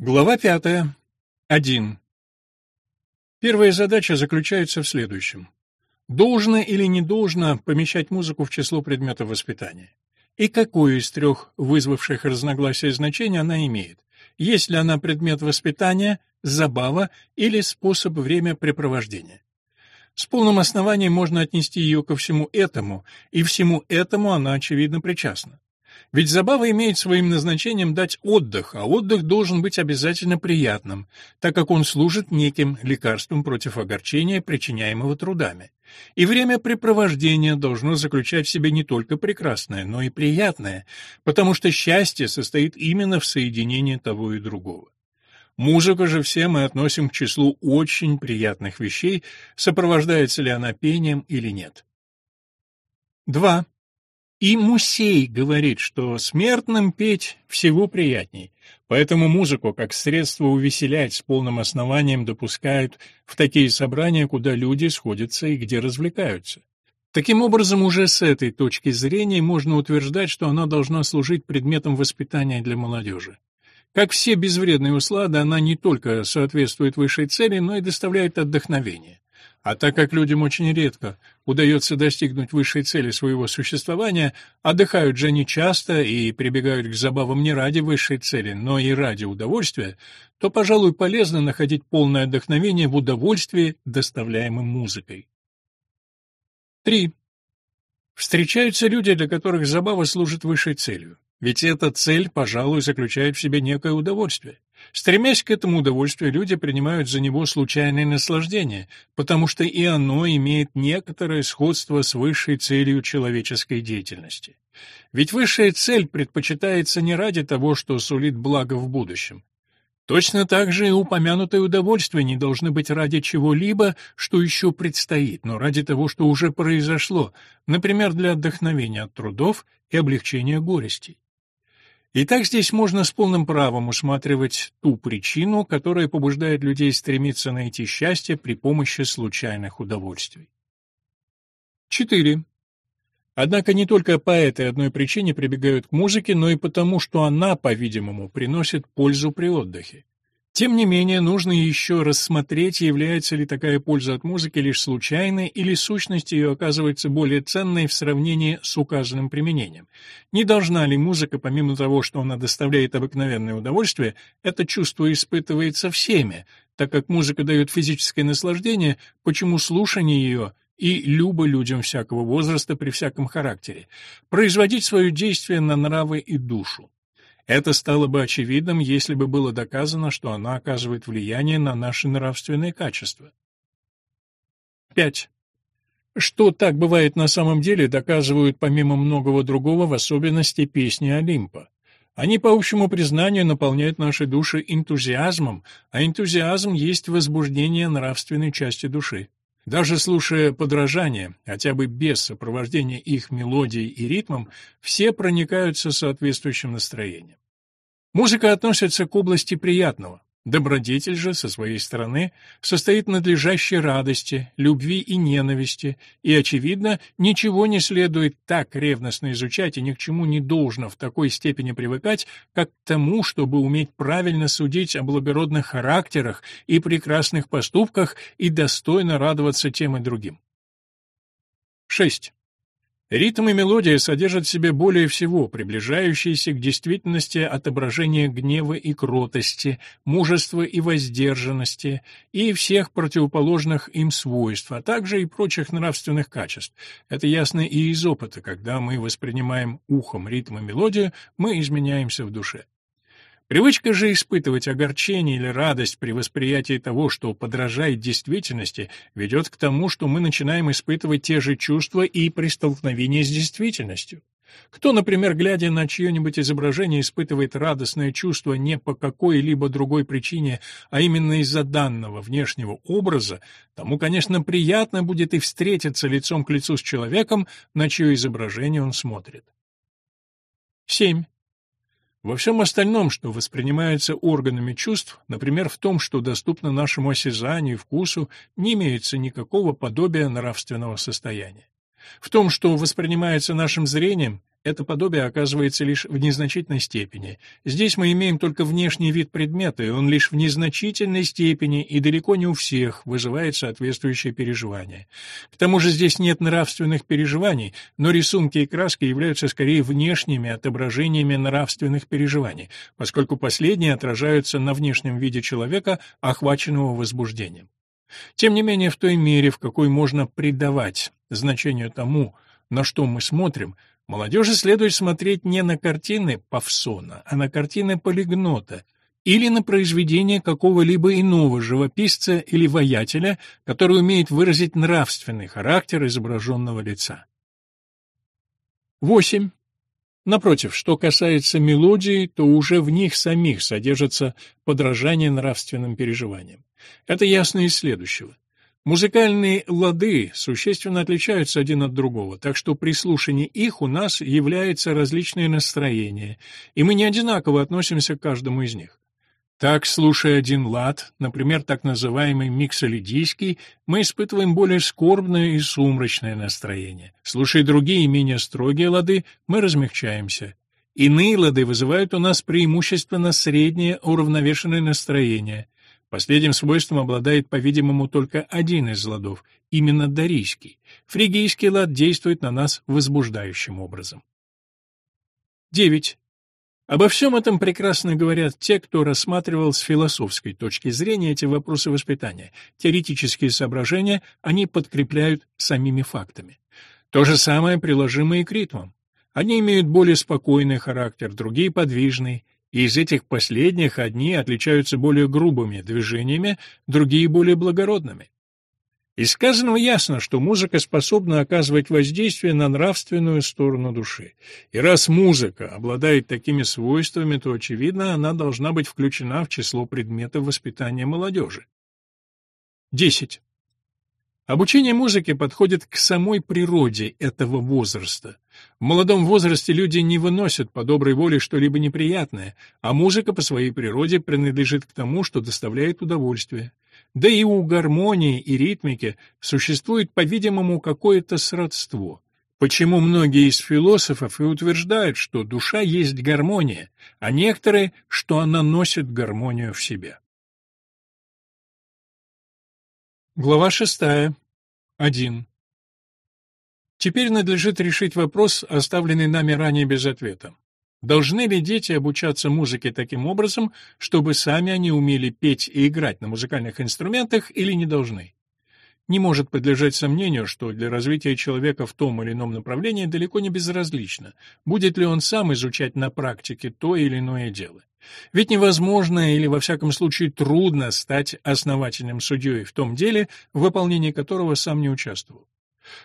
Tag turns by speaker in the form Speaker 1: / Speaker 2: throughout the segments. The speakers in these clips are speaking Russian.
Speaker 1: Глава пятая. Один. Первая задача заключается в следующем. Должно или не должно помещать музыку в число предметов воспитания? И какое из трех вызвавших разногласия значений она имеет? Есть ли она предмет воспитания, забава или способ времяпрепровождения? С полным основанием можно отнести ее ко всему этому, и всему этому она, очевидно, причастна. Ведь забава имеет своим назначением дать отдых, а отдых должен быть обязательно приятным, так как он служит неким лекарством против огорчения, причиняемого трудами. И времяпрепровождение должно заключать в себе не только прекрасное, но и приятное, потому что счастье состоит именно в соединении того и другого. Музыка же все мы относим к числу очень приятных вещей, сопровождается ли она пением или нет. 2. И Мусей говорит, что смертным петь всего приятней, поэтому музыку как средство увеселять с полным основанием допускают в такие собрания, куда люди сходятся и где развлекаются. Таким образом, уже с этой точки зрения можно утверждать, что она должна служить предметом воспитания для молодежи. Как все безвредные услады, она не только соответствует высшей цели, но и доставляет отдохновение. А так как людям очень редко удается достигнуть высшей цели своего существования, отдыхают же они часто и прибегают к забавам не ради высшей цели, но и ради удовольствия, то, пожалуй, полезно находить полное отдохновение в удовольствии, доставляемом музыкой. 3. Встречаются люди, для которых забава служит высшей целью. Ведь эта цель, пожалуй, заключает в себе некое удовольствие. Стремясь к этому удовольствию, люди принимают за него случайное наслаждение, потому что и оно имеет некоторое сходство с высшей целью человеческой деятельности. Ведь высшая цель предпочитается не ради того, что сулит благо в будущем. Точно так же и упомянутые удовольствия не должны быть ради чего-либо, что еще предстоит, но ради того, что уже произошло, например, для отдохновения от трудов и облегчения горестей. Итак, здесь можно с полным правом усматривать ту причину, которая побуждает людей стремиться найти счастье при помощи случайных удовольствий. 4. Однако не только по этой одной причине прибегают к музыке, но и потому, что она, по-видимому, приносит пользу при отдыхе. Тем не менее, нужно еще рассмотреть, является ли такая польза от музыки лишь случайной или сущность ее оказывается более ценной в сравнении с указанным применением. Не должна ли музыка, помимо того, что она доставляет обыкновенное удовольствие, это чувство испытывается всеми, так как музыка дает физическое наслаждение, почему слушание ее и любо людям всякого возраста при всяком характере, производить свое действие на нравы и душу. Это стало бы очевидным, если бы было доказано, что она оказывает влияние на наши нравственные качества. 5. Что так бывает на самом деле, доказывают помимо многого другого, в особенности песни Олимпа. Они, по общему признанию, наполняют наши души энтузиазмом, а энтузиазм есть возбуждение нравственной части души. Даже слушая подражание, хотя бы без сопровождения их мелодией и ритмом, все проникаются соответствующим настроением. Музыка относится к области приятного. Добродетель же, со своей стороны, состоит надлежащей радости, любви и ненависти, и, очевидно, ничего не следует так ревностно изучать и ни к чему не должно в такой степени привыкать, как к тому, чтобы уметь правильно судить о благородных характерах и прекрасных поступках и достойно радоваться тем и другим. 6. Ритм и мелодия содержат в себе более всего приближающиеся к действительности отображения гнева и кротости, мужества и воздержанности и всех противоположных им свойств, а также и прочих нравственных качеств. Это ясно и из опыта, когда мы воспринимаем ухом ритм и мелодию, мы изменяемся в душе. Привычка же испытывать огорчение или радость при восприятии того, что подражает действительности, ведет к тому, что мы начинаем испытывать те же чувства и при столкновении с действительностью. Кто, например, глядя на чье-нибудь изображение, испытывает радостное чувство не по какой-либо другой причине, а именно из-за данного внешнего образа, тому, конечно, приятно будет и встретиться лицом к лицу с человеком, на чье изображение он смотрит. 7. Во всем остальном, что воспринимается органами чувств, например, в том, что доступно нашему осязанию и вкусу, не имеется никакого подобия нравственного состояния. В том, что воспринимается нашим зрением, это подобие оказывается лишь в незначительной степени. Здесь мы имеем только внешний вид предмета, и он лишь в незначительной степени и далеко не у всех вызывает соответствующее переживание. К тому же здесь нет нравственных переживаний, но рисунки и краски являются скорее внешними отображениями нравственных переживаний, поскольку последние отражаются на внешнем виде человека, охваченного возбуждением. Тем не менее, в той мере, в какой можно придавать значению тому, на что мы смотрим, Молодежи следует смотреть не на картины Павсона, а на картины Полигнота или на произведение какого-либо иного живописца или воятеля, который умеет выразить нравственный характер изображенного лица. 8. Напротив, что касается мелодии, то уже в них самих содержится подражание нравственным переживаниям. Это ясно из следующего. Музыкальные лады существенно отличаются один от другого, так что при слушании их у нас является различное настроение, и мы не одинаково относимся к каждому из них. Так, слушая один лад, например, так называемый миксолидийский, мы испытываем более скорбное и сумрачное настроение. Слушая другие, менее строгие лады, мы размягчаемся. Иные лады вызывают у нас преимущественно среднее уравновешенное настроение. Последним свойством обладает, по-видимому, только один из ладов, именно дарийский. Фригийский лад действует на нас возбуждающим образом. 9. Обо всем этом прекрасно говорят те, кто рассматривал с философской точки зрения эти вопросы воспитания. Теоретические соображения они подкрепляют самими фактами. То же самое приложимо и к ритмам. Они имеют более спокойный характер, другие — подвижный, и из этих последних одни отличаются более грубыми движениями, другие — более благородными. Из сказанного ясно, что музыка способна оказывать воздействие на нравственную сторону души. И раз музыка обладает такими свойствами, то, очевидно, она должна быть включена в число предметов воспитания молодежи. 10. Обучение музыке подходит к самой природе этого возраста. В молодом возрасте люди не выносят по доброй воле что-либо неприятное, а музыка по своей природе принадлежит к тому, что доставляет удовольствие. Да и у гармонии и ритмики существует, по-видимому, какое-то сродство. Почему многие из философов и утверждают, что душа есть гармония, а некоторые, что она носит гармонию в себе. Глава шестая. Один. Теперь надлежит решить вопрос, оставленный нами ранее без ответа. Должны ли дети обучаться музыке таким образом, чтобы сами они умели петь и играть на музыкальных инструментах, или не должны? Не может подлежать сомнению, что для развития человека в том или ином направлении далеко не безразлично, будет ли он сам изучать на практике то или иное дело. Ведь невозможно или, во всяком случае, трудно стать основательным судьей в том деле, в выполнении которого сам не участвовал.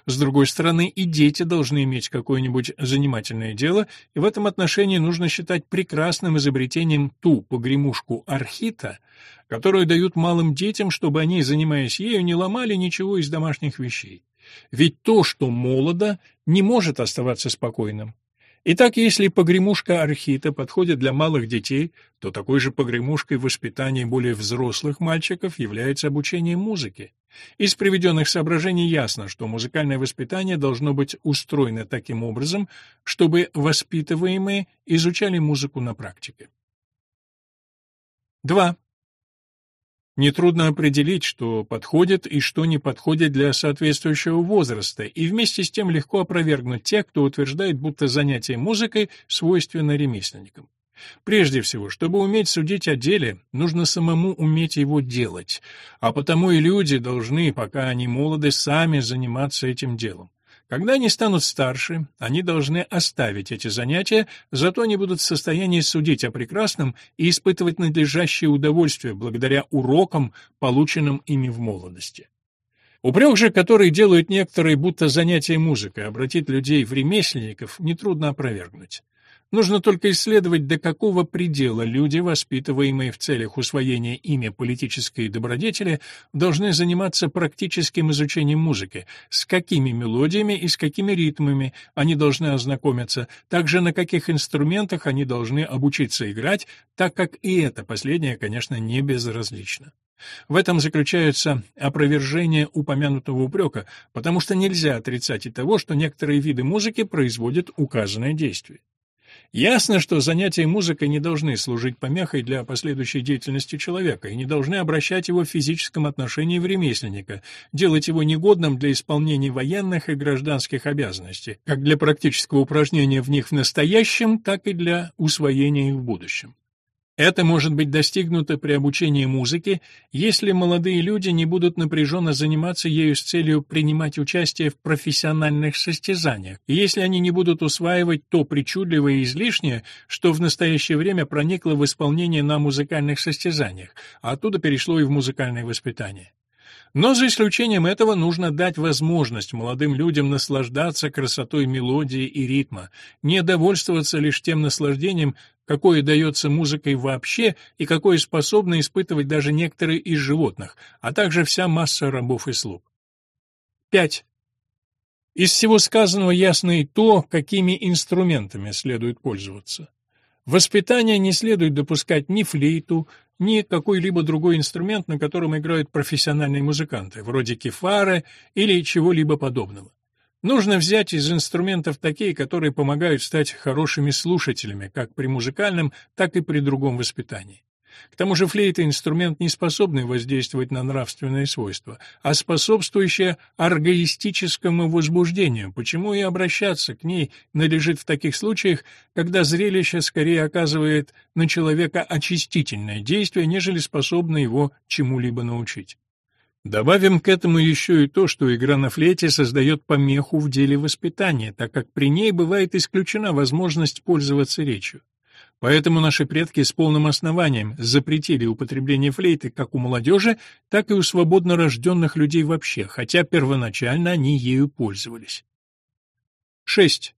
Speaker 1: С другой стороны, и дети должны иметь какое-нибудь занимательное дело, и в этом отношении нужно считать прекрасным изобретением ту погремушку архита, которую дают малым детям, чтобы они, занимаясь ею, не ломали ничего из домашних вещей. Ведь то, что молодо, не может оставаться спокойным. Итак, если погремушка архита подходит для малых детей, то такой же погремушкой в более взрослых мальчиков является обучение музыке. Из приведенных соображений ясно, что музыкальное воспитание должно быть устроено таким образом, чтобы воспитываемые изучали музыку на практике. 2. Нетрудно определить, что подходит и что не подходит для соответствующего возраста, и вместе с тем легко опровергнуть тех, кто утверждает, будто занятие музыкой свойственно ремесленникам. Прежде всего, чтобы уметь судить о деле, нужно самому уметь его делать, а потому и люди должны, пока они молоды, сами заниматься этим делом. Когда они станут старше, они должны оставить эти занятия, зато они будут в состоянии судить о прекрасном и испытывать надлежащее удовольствие благодаря урокам, полученным ими в молодости. Упрек же, который делают некоторые, будто занятие музыкой обратит людей в ремесленников, нетрудно опровергнуть. Нужно только исследовать, до какого предела люди, воспитываемые в целях усвоения ими политической добродетели, должны заниматься практическим изучением музыки, с какими мелодиями и с какими ритмами они должны ознакомиться, также на каких инструментах они должны обучиться играть, так как и это последнее, конечно, не безразлично. В этом заключается опровержение упомянутого упрека, потому что нельзя отрицать и того, что некоторые виды музыки производят указанное действие. Ясно, что занятия музыкой не должны служить помехой для последующей деятельности человека и не должны обращать его в физическом отношении в ремесленника, делать его негодным для исполнения военных и гражданских обязанностей, как для практического упражнения в них в настоящем, так и для усвоения их в будущем. Это может быть достигнуто при обучении музыке, если молодые люди не будут напряженно заниматься ею с целью принимать участие в профессиональных состязаниях, и если они не будут усваивать то причудливое и излишнее, что в настоящее время проникло в исполнение на музыкальных состязаниях, а оттуда перешло и в музыкальное воспитание. Но за исключением этого нужно дать возможность молодым людям наслаждаться красотой мелодии и ритма, не довольствоваться лишь тем наслаждением, какое дается музыкой вообще и какое способны испытывать даже некоторые из животных, а также вся масса рабов и слуг. 5. Из всего сказанного ясно и то, какими инструментами следует пользоваться. Воспитание не следует допускать ни флейту, ни какой-либо другой инструмент, на котором играют профессиональные музыканты, вроде кефары или чего-либо подобного. Нужно взять из инструментов такие, которые помогают стать хорошими слушателями, как при музыкальном, так и при другом воспитании. К тому же флейта — инструмент, не способный воздействовать на нравственные свойства, а способствующий оргоистическому возбуждению, почему и обращаться к ней надлежит в таких случаях, когда зрелище скорее оказывает на человека очистительное действие, нежели способно его чему-либо научить. Добавим к этому еще и то, что игра на флейте создает помеху в деле воспитания, так как при ней бывает исключена возможность пользоваться речью. Поэтому наши предки с полным основанием запретили употребление флейты как у молодежи, так и у свободно рожденных людей вообще, хотя первоначально они ею пользовались. 6.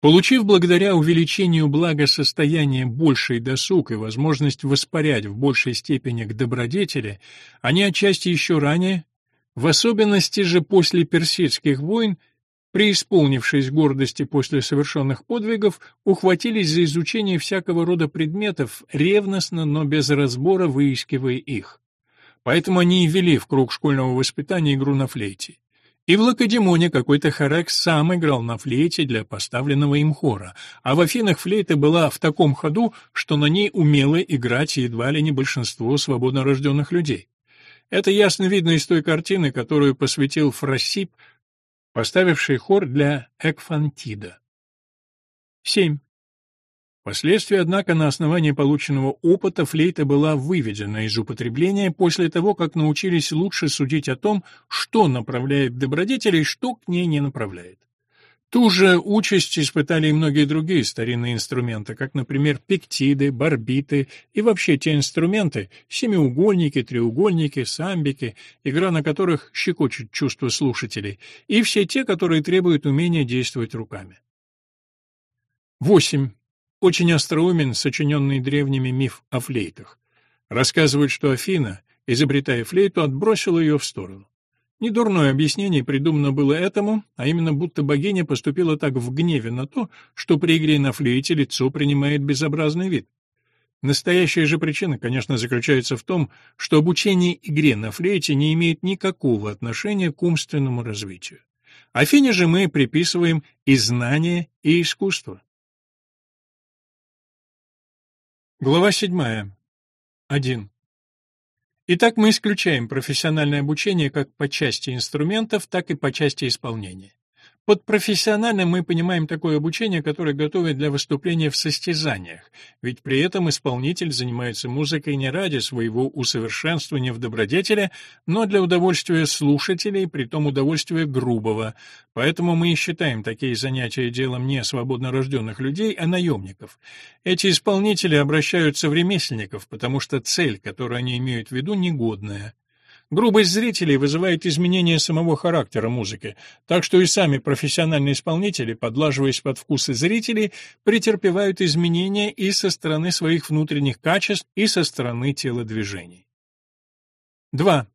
Speaker 1: Получив благодаря увеличению благосостояния больший досуг и возможность воспарять в большей степени к добродетели, они отчасти еще ранее, в особенности же после персидских войн, преисполнившись гордости после совершенных подвигов, ухватились за изучение всякого рода предметов, ревностно, но без разбора выискивая их. Поэтому они и ввели в круг школьного воспитания игру на флейте. И в Лакедемоне какой-то Харек сам играл на флейте для поставленного им хора, а в Афинах флейта была в таком ходу, что на ней умело играть едва ли не большинство свободно рожденных людей. Это ясно видно из той картины, которую посвятил Фросип поставивший хор для Экфантида. 7. Впоследствии, однако, на основании полученного опыта флейта была выведена из употребления после того, как научились лучше судить о том, что направляет добродетель и что к ней не направляет. Ту же участь испытали и многие другие старинные инструменты, как, например, пектиды, барбиты и вообще те инструменты, семиугольники, треугольники, самбики, игра на которых щекочет чувства слушателей, и все те, которые требуют умения действовать руками. 8. Очень остроумен сочиненный древними миф о флейтах. Рассказывают, что Афина, изобретая флейту, отбросила ее в сторону. Недурное объяснение придумано было этому, а именно будто богиня поступила так в гневе на то, что при игре на флейте лицо принимает безобразный вид. Настоящая же причина, конечно, заключается в том, что обучение игре на флейте не имеет никакого отношения к умственному развитию. Афине же мы приписываем и знание, и искусство. Глава седьмая. Один. Итак, мы исключаем профессиональное обучение как по части инструментов, так и по части исполнения. Под профессиональным мы понимаем такое обучение, которое готовит для выступления в состязаниях, ведь при этом исполнитель занимается музыкой не ради своего усовершенствования в добродетели, но для удовольствия слушателей, при том удовольствия грубого. Поэтому мы и считаем такие занятия делом не свободно рожденных людей, а наемников. Эти исполнители обращаются в ремесленников, потому что цель, которую они имеют в виду, негодная. Грубость зрителей вызывает изменение самого характера музыки, так что и сами профессиональные исполнители, подлаживаясь под вкусы зрителей, претерпевают изменения и со стороны своих внутренних качеств, и со стороны телодвижений. 2.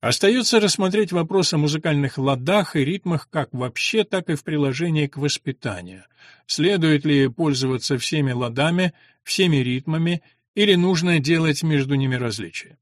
Speaker 1: Остается рассмотреть вопрос о музыкальных ладах и ритмах как вообще, так и в приложении к воспитанию. Следует ли пользоваться всеми ладами, всеми ритмами или нужно делать между ними различия.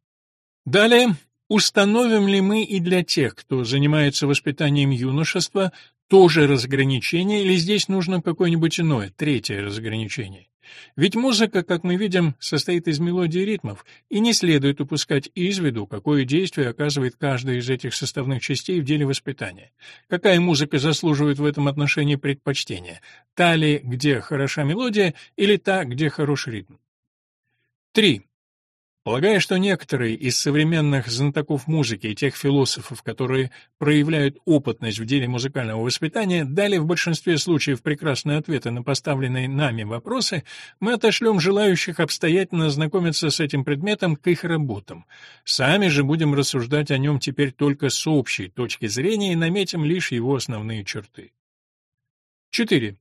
Speaker 1: Далее, установим ли мы и для тех, кто занимается воспитанием юношества, тоже разграничение, или здесь нужно какое-нибудь иное, третье разграничение? Ведь музыка, как мы видим, состоит из мелодий и ритмов, и не следует упускать из виду, какое действие оказывает каждая из этих составных частей в деле воспитания. Какая музыка заслуживает в этом отношении предпочтения? Та ли, где хороша мелодия, или та, где хороший ритм? 3. Полагая, что некоторые из современных знатоков музыки и тех философов, которые проявляют опытность в деле музыкального воспитания, дали в большинстве случаев прекрасные ответы на поставленные нами вопросы, мы отошлем желающих обстоятельно ознакомиться с этим предметом к их работам. Сами же будем рассуждать о нем теперь только с общей точки зрения и наметим лишь его основные черты. 4.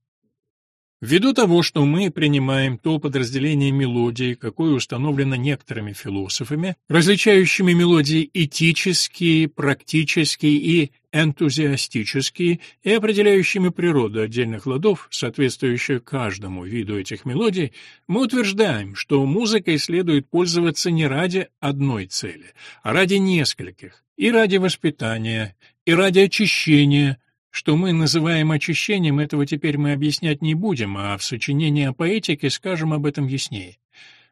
Speaker 1: Ввиду того, что мы принимаем то подразделение мелодии, какое установлено некоторыми философами, различающими мелодии этические, практические и энтузиастические и определяющими природу отдельных ладов, соответствующих каждому виду этих мелодий, мы утверждаем, что музыкой следует пользоваться не ради одной цели, а ради нескольких, и ради воспитания, и ради очищения, что мы называем очищением, этого теперь мы объяснять не будем, а в сочинении о поэтике скажем об этом яснее.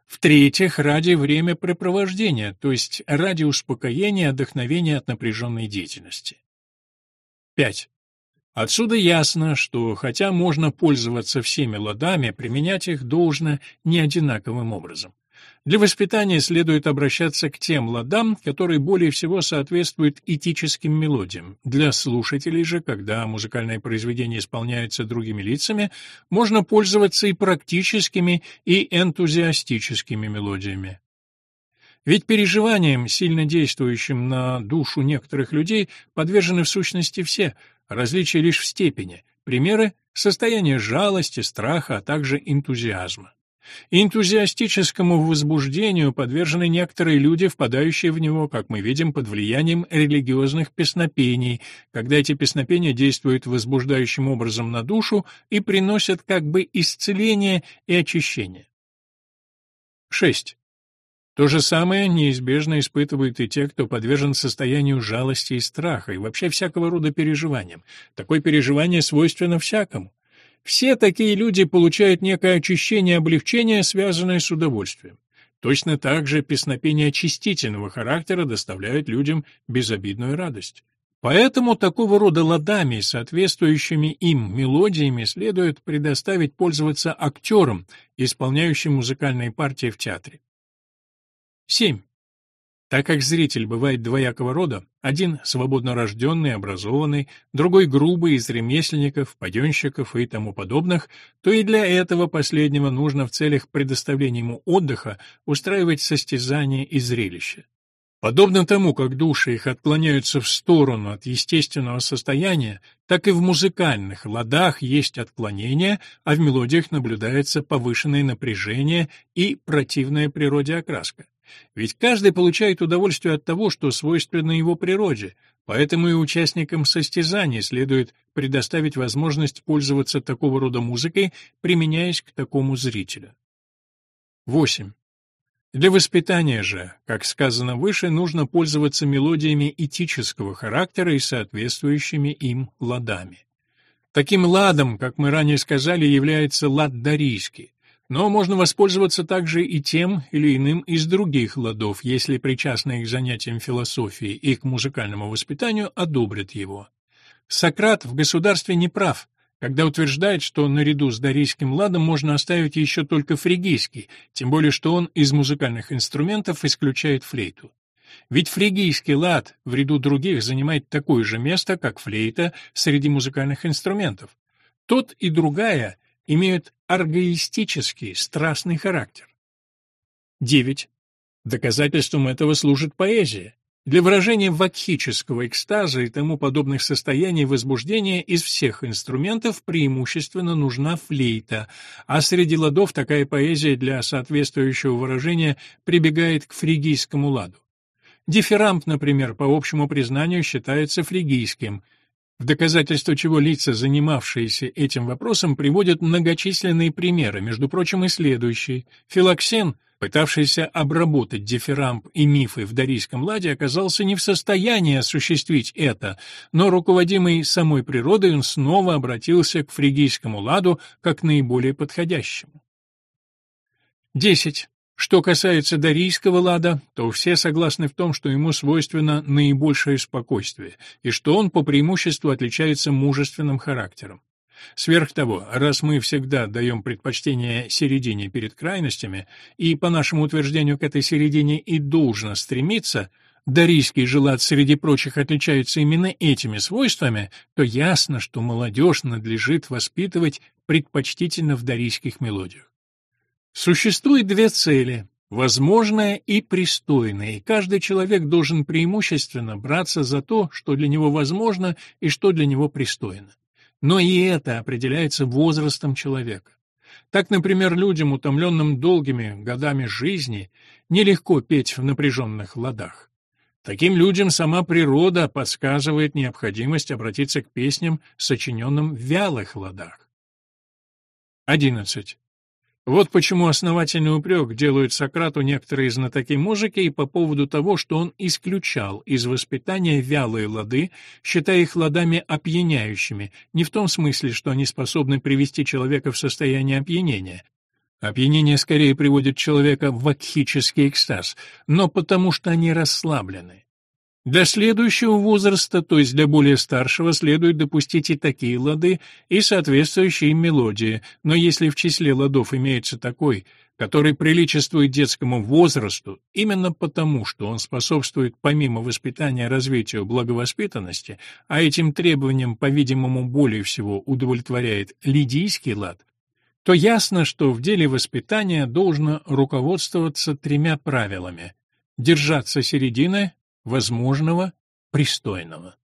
Speaker 1: В-третьих, ради времяпрепровождения, то есть ради успокоения и отдохновения от напряженной деятельности. 5. Отсюда ясно, что хотя можно пользоваться всеми ладами, применять их должно не одинаковым образом. Для воспитания следует обращаться к тем ладам, которые более всего соответствуют этическим мелодиям. Для слушателей же, когда музыкальное произведение исполняется другими лицами, можно пользоваться и практическими, и энтузиастическими мелодиями. Ведь переживаниям, сильно действующим на душу некоторых людей, подвержены в сущности все, различия лишь в степени. Примеры — состояние жалости, страха, а также энтузиазма. Энтузиастическому возбуждению подвержены некоторые люди, впадающие в него, как мы видим, под влиянием религиозных песнопений, когда эти песнопения действуют возбуждающим образом на душу и приносят как бы исцеление и очищение. 6. То же самое неизбежно испытывают и те, кто подвержен состоянию жалости и страха, и вообще всякого рода переживаниям. Такое переживание свойственно всякому. Все такие люди получают некое очищение и облегчение, связанное с удовольствием. Точно так же песнопения очистительного характера доставляют людям безобидную радость. Поэтому такого рода ладами, соответствующими им мелодиями, следует предоставить пользоваться актерам, исполняющим музыкальные партии в театре. 7. Так как зритель бывает двоякого рода, один свободно рожденный, образованный, другой грубый, из ремесленников, паденщиков и тому подобных, то и для этого последнего нужно в целях предоставления ему отдыха устраивать состязания и зрелища. Подобно тому, как души их отклоняются в сторону от естественного состояния, так и в музыкальных ладах есть отклонения, а в мелодиях наблюдается повышенное напряжение и противная природе окраска. Ведь каждый получает удовольствие от того, что свойственно его природе, поэтому и участникам состязаний следует предоставить возможность пользоваться такого рода музыкой, применяясь к такому зрителю. 8. Для воспитания же, как сказано выше, нужно пользоваться мелодиями этического характера и соответствующими им ладами. Таким ладом, как мы ранее сказали, является лад дарийский. Но можно воспользоваться также и тем или иным из других ладов, если причастные к занятиям философии и к музыкальному воспитанию одобрят его. Сократ в «Государстве» не прав, когда утверждает, что наряду с дарийским ладом можно оставить еще только фригийский, тем более что он из музыкальных инструментов исключает флейту. Ведь фригийский лад в ряду других занимает такое же место, как флейта среди музыкальных инструментов. Тот и другая имеют аргоистический, страстный характер. 9. Доказательством этого служит поэзия. Для выражения вакхического экстаза и тому подобных состояний возбуждения из всех инструментов преимущественно нужна флейта, а среди ладов такая поэзия для соответствующего выражения прибегает к фригийскому ладу. Дифирамб, например, по общему признанию считается фригийским – в доказательство чего лица, занимавшиеся этим вопросом, приводят многочисленные примеры, между прочим, и следующие. Филоксен, пытавшийся обработать дифирамб и мифы в дарийском ладе, оказался не в состоянии осуществить это, но, руководимый самой природой, он снова обратился к фригийскому ладу как наиболее подходящему. 10. Что касается дарийского лада, то все согласны в том, что ему свойственно наибольшее спокойствие, и что он по преимуществу отличается мужественным характером. Сверх того, раз мы всегда даем предпочтение середине перед крайностями, и, по нашему утверждению, к этой середине и должно стремиться, дарийский же лад среди прочих отличается именно этими свойствами, то ясно, что молодежь надлежит воспитывать предпочтительно в дарийских мелодиях. Существует две цели – возможное и пристойное, и каждый человек должен преимущественно браться за то, что для него возможно и что для него пристойно. Но и это определяется возрастом человека. Так, например, людям, утомленным долгими годами жизни, нелегко петь в напряженных ладах. Таким людям сама природа подсказывает необходимость обратиться к песням, сочиненным в вялых ладах. 11. Вот почему основательный упрек делают Сократу некоторые знатоки музыки и по поводу того, что он исключал из воспитания вялые лады, считая их ладами опьяняющими, не в том смысле, что они способны привести человека в состояние опьянения. Опьянение скорее приводит человека в вакхический экстаз, но потому что они расслаблены. Для следующего возраста, то есть для более старшего, следует допустить и такие лады, и соответствующие мелодии, но если в числе ладов имеется такой, который приличествует детскому возрасту, именно потому, что он способствует помимо воспитания развитию благовоспитанности, а этим требованиям, по-видимому, более всего удовлетворяет лидийский лад, то ясно, что в деле воспитания должно руководствоваться тремя правилами – держаться середины, возможного, пристойного.